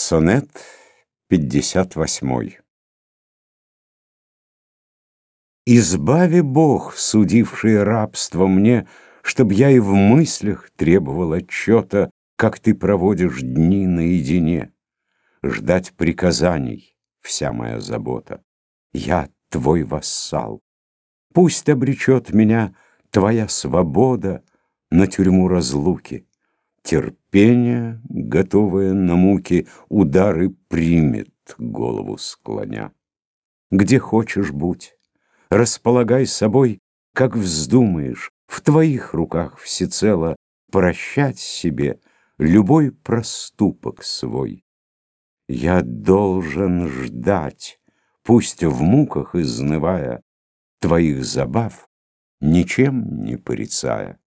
Сонет 58 Избави Бог, судивший рабство мне, Чтоб я и в мыслях требовал отчета, Как ты проводишь дни наедине. Ждать приказаний — вся моя забота. Я твой вассал. Пусть обречет меня твоя свобода На тюрьму разлуки. Терпение, готовое на муки, Удары примет, голову склоня. Где хочешь будь, располагай собой, Как вздумаешь, в твоих руках всецело Прощать себе любой проступок свой. Я должен ждать, пусть в муках изнывая, Твоих забав, ничем не порицая.